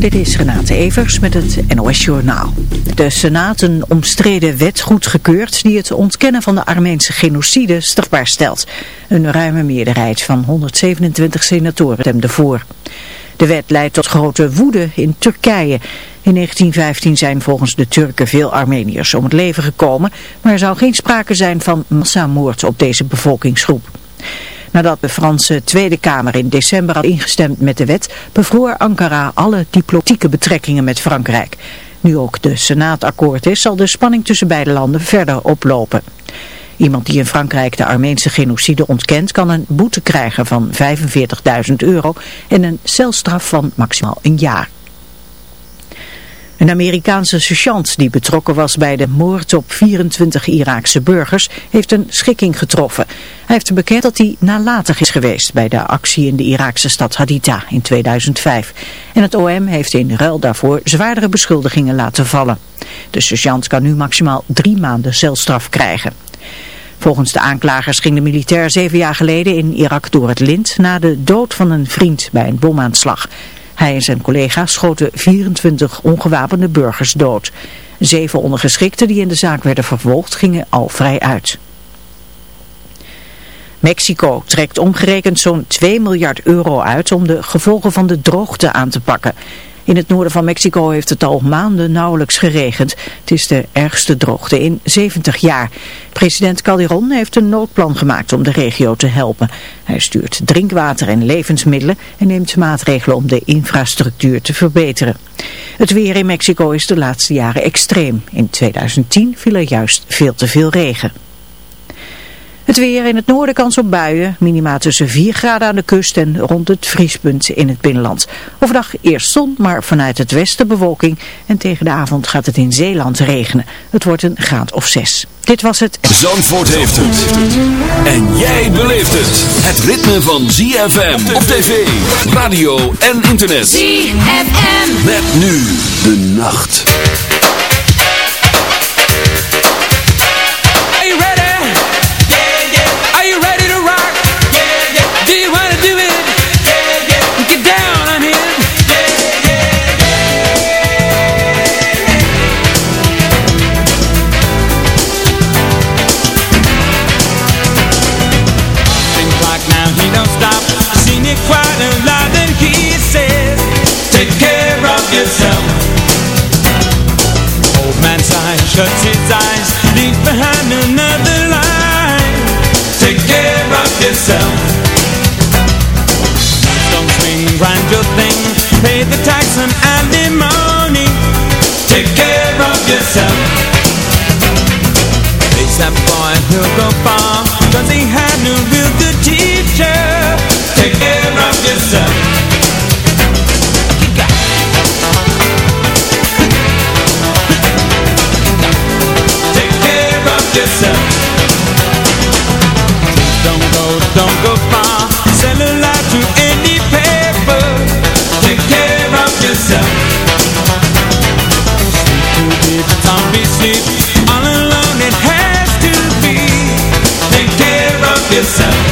Dit is Renate Evers met het NOS Journaal. De Senaat een omstreden wet goedgekeurd die het ontkennen van de Armeense genocide strafbaar stelt. Een ruime meerderheid van 127 senatoren stemde voor. De wet leidt tot grote woede in Turkije. In 1915 zijn volgens de Turken veel Armeniërs om het leven gekomen, maar er zou geen sprake zijn van massamoord op deze bevolkingsgroep. Nadat de Franse Tweede Kamer in december had ingestemd met de wet, bevroor Ankara alle diplomatieke betrekkingen met Frankrijk. Nu ook de Senaat akkoord is, zal de spanning tussen beide landen verder oplopen. Iemand die in Frankrijk de Armeense genocide ontkent kan een boete krijgen van 45.000 euro en een celstraf van maximaal een jaar. Een Amerikaanse sergeant die betrokken was bij de moord op 24 Iraakse burgers heeft een schikking getroffen. Hij heeft bekend dat hij nalatig is geweest bij de actie in de Iraakse stad Haditha in 2005. En het OM heeft in ruil daarvoor zwaardere beschuldigingen laten vallen. De sergeant kan nu maximaal drie maanden celstraf krijgen. Volgens de aanklagers ging de militair zeven jaar geleden in Irak door het lint na de dood van een vriend bij een bomaanslag. Hij en zijn collega schoten 24 ongewapende burgers dood. Zeven ondergeschikten die in de zaak werden vervolgd gingen al vrij uit. Mexico trekt omgerekend zo'n 2 miljard euro uit om de gevolgen van de droogte aan te pakken. In het noorden van Mexico heeft het al maanden nauwelijks geregend. Het is de ergste droogte in 70 jaar. President Calderon heeft een noodplan gemaakt om de regio te helpen. Hij stuurt drinkwater en levensmiddelen en neemt maatregelen om de infrastructuur te verbeteren. Het weer in Mexico is de laatste jaren extreem. In 2010 viel er juist veel te veel regen. Het weer in het noorden kans op buien, minima tussen 4 graden aan de kust en rond het vriespunt in het binnenland. Overdag eerst zon, maar vanuit het westen bewolking en tegen de avond gaat het in Zeeland regenen. Het wordt een graad of 6. Dit was het. Zandvoort heeft het. En jij beleeft het. Het ritme van ZFM op tv, radio en internet. ZFM. Met nu de nacht. Shuts its eyes Leaves behind another line Take care of yourself. Don't swing, grind your thing Pay the tax and alimony. Take care of yourself. Face that boy, he'll go far Cause he had no real good teacher. Take care of yourself. Yourself.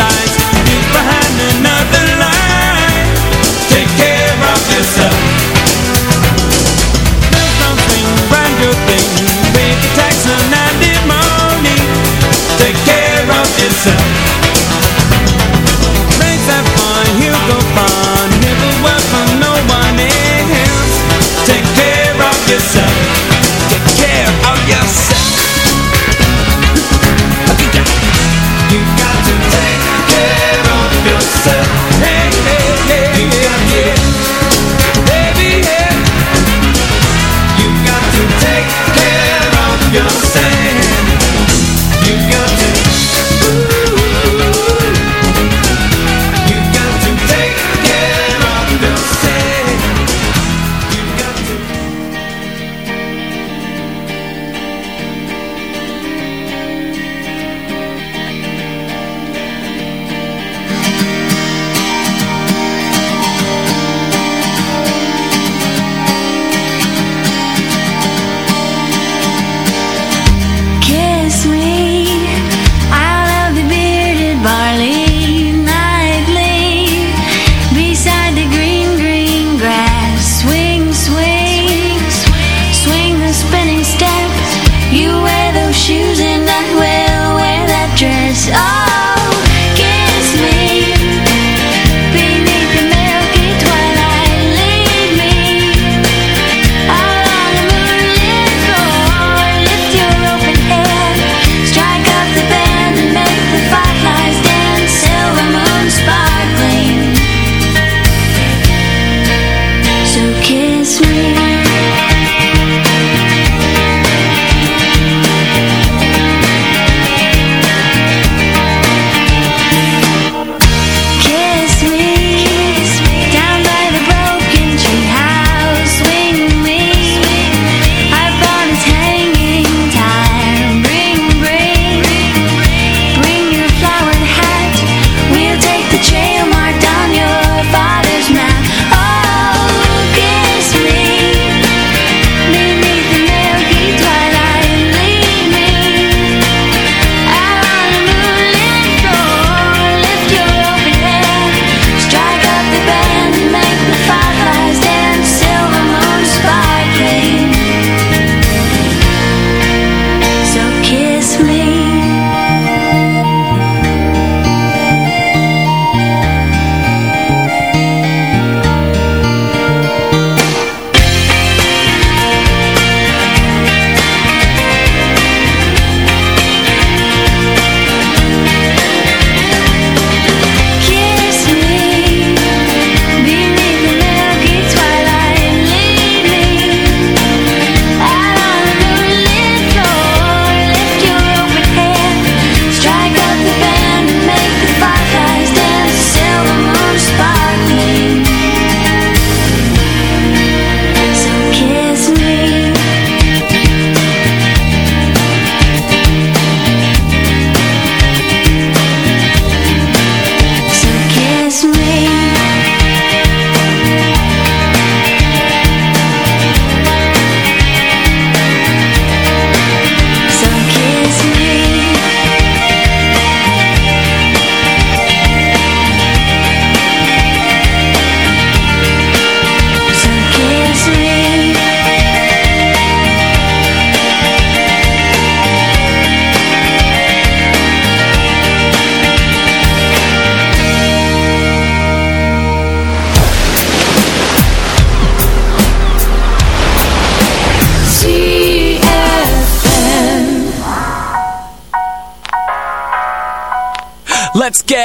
sign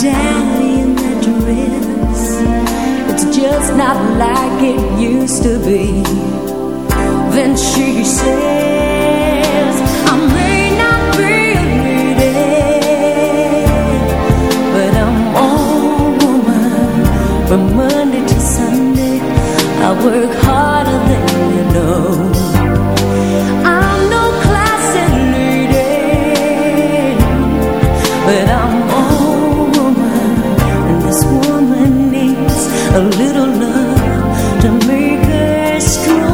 Daddy in that dress It's just not like it used to be. Then she says I may not be ready But I'm all woman From Monday to Sunday. I work harder than you know. a little love to make strong.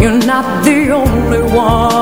You're not the only one.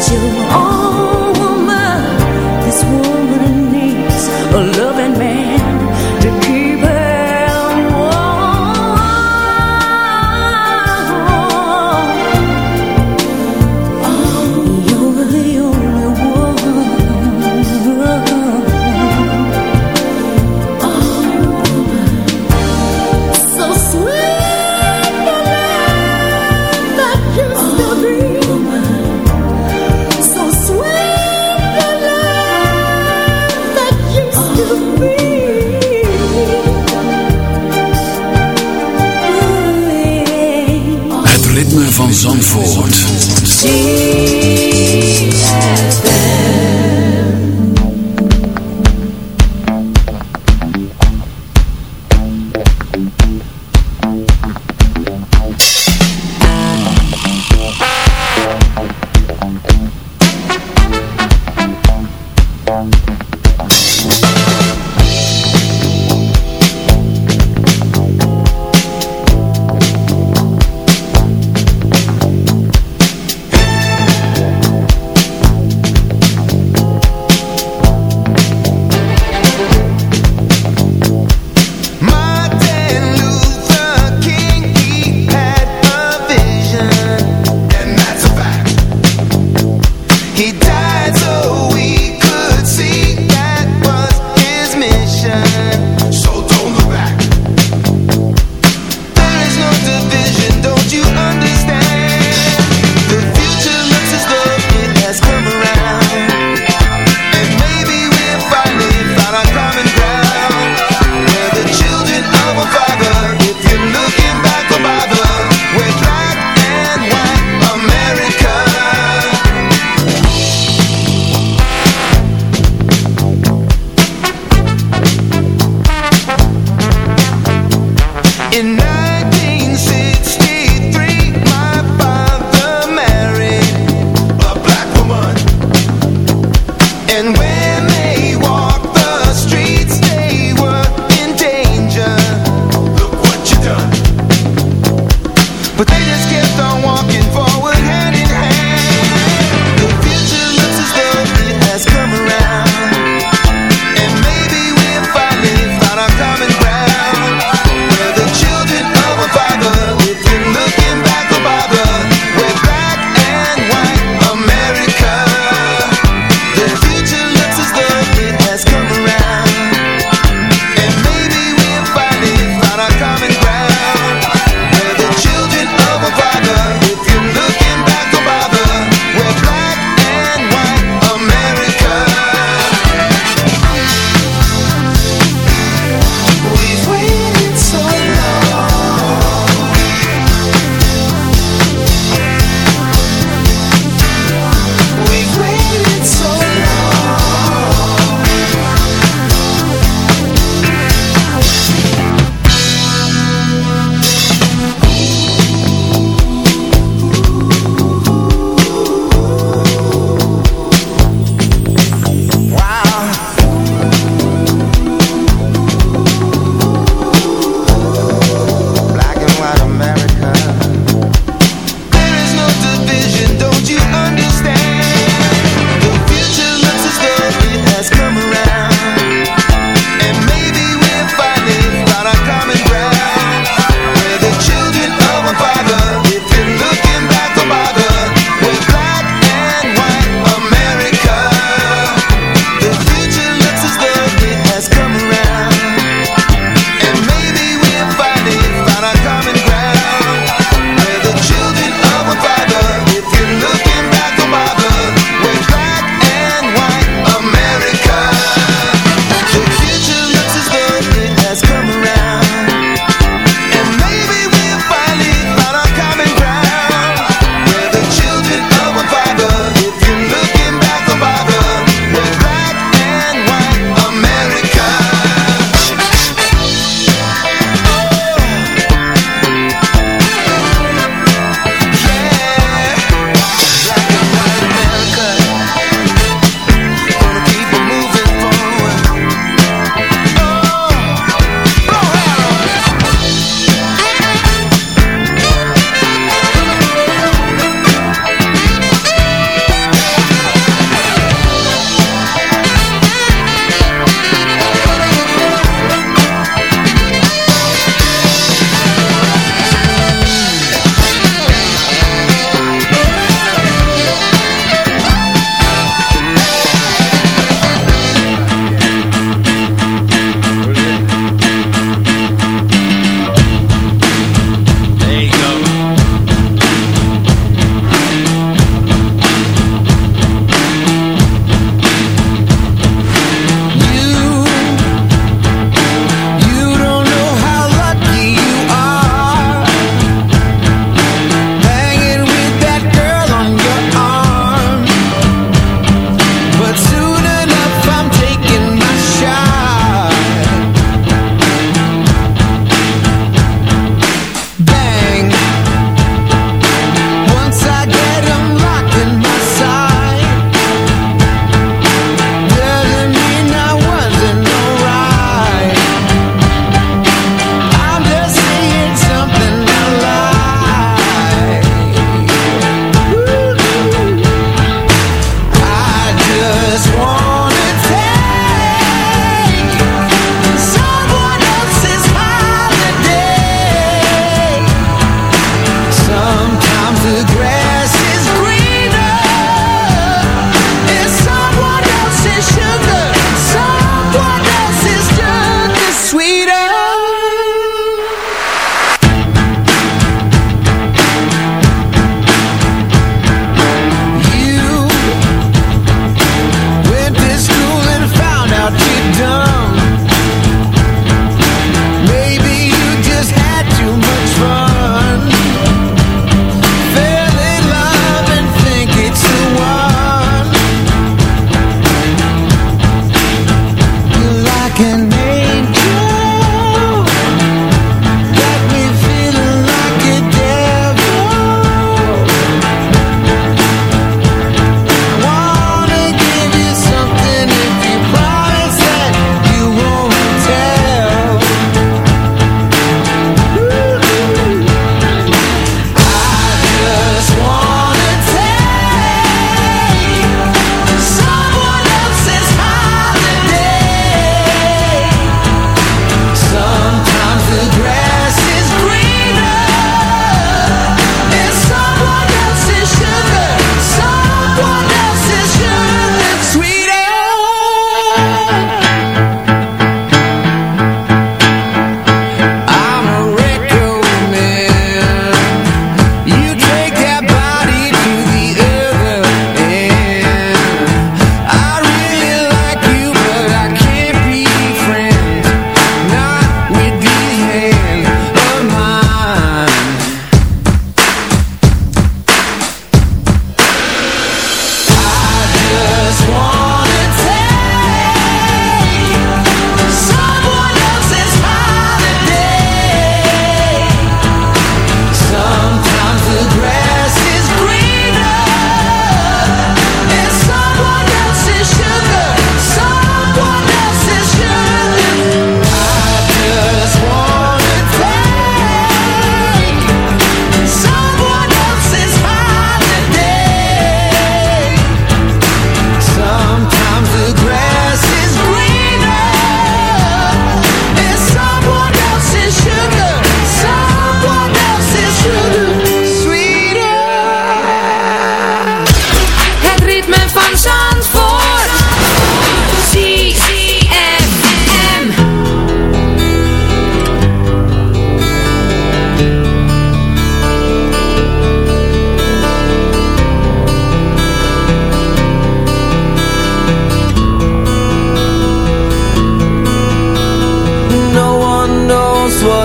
就。Oh.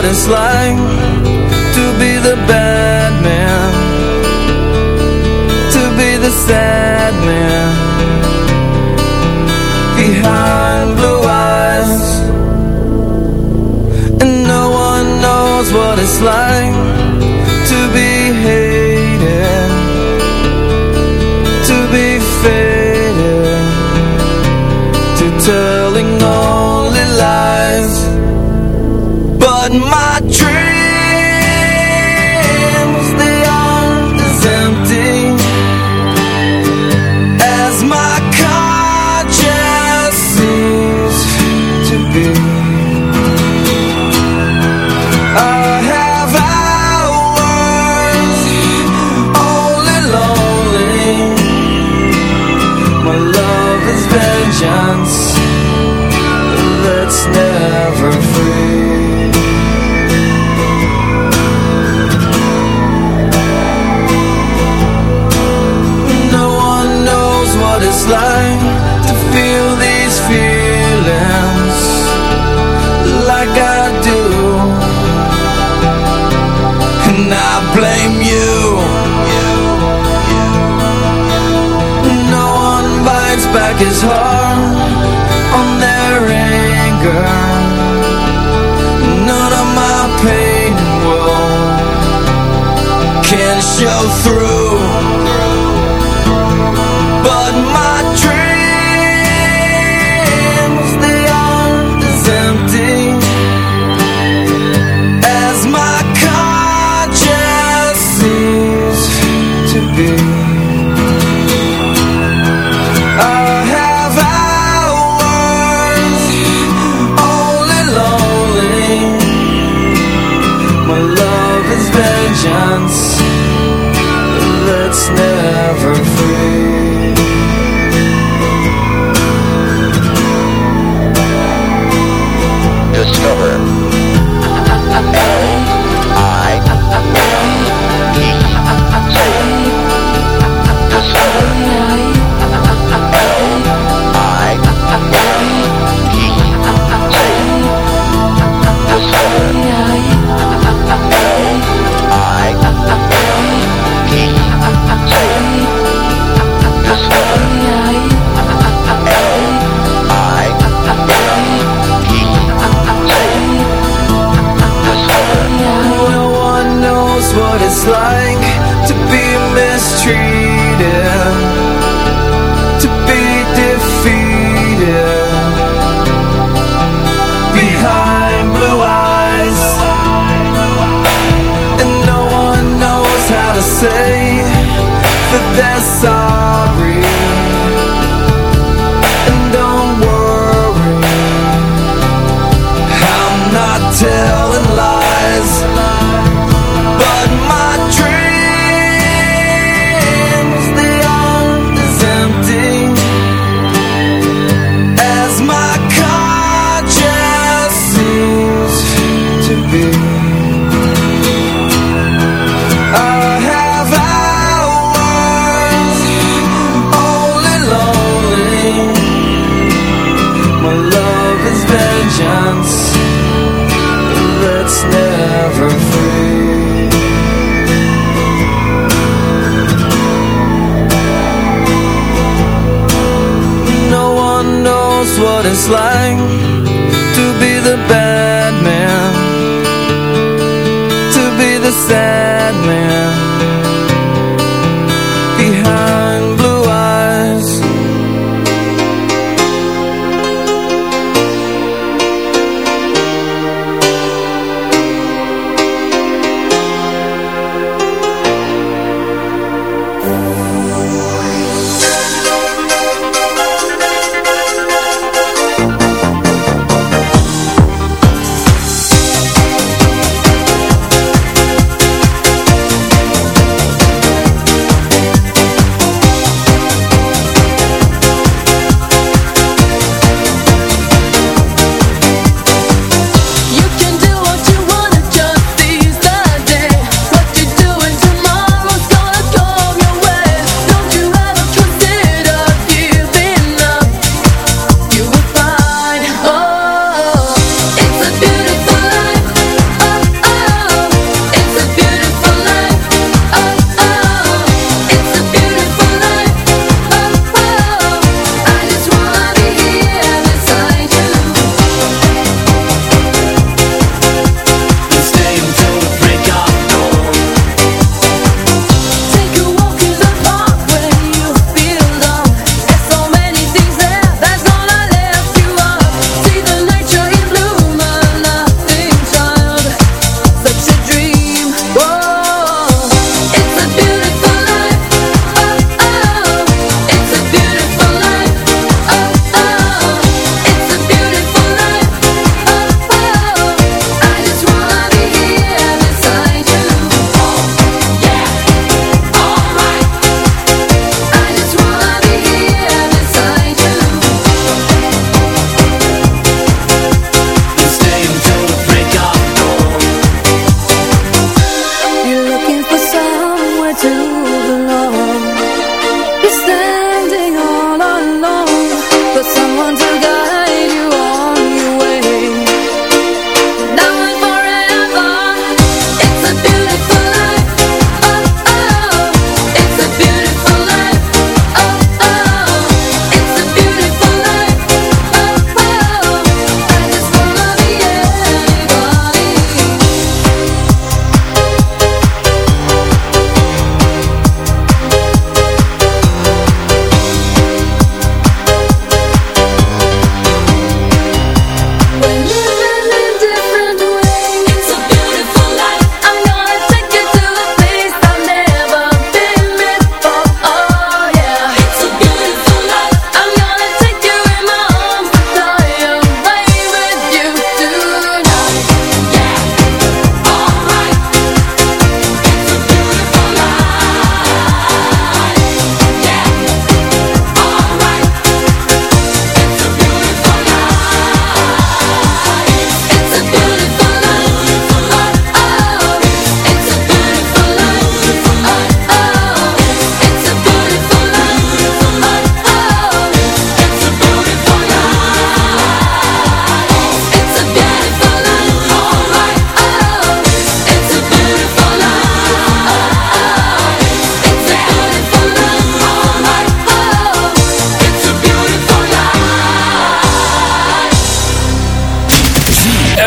what it's like. is hard. It's never free. No one knows what it's like.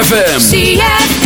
ZFM.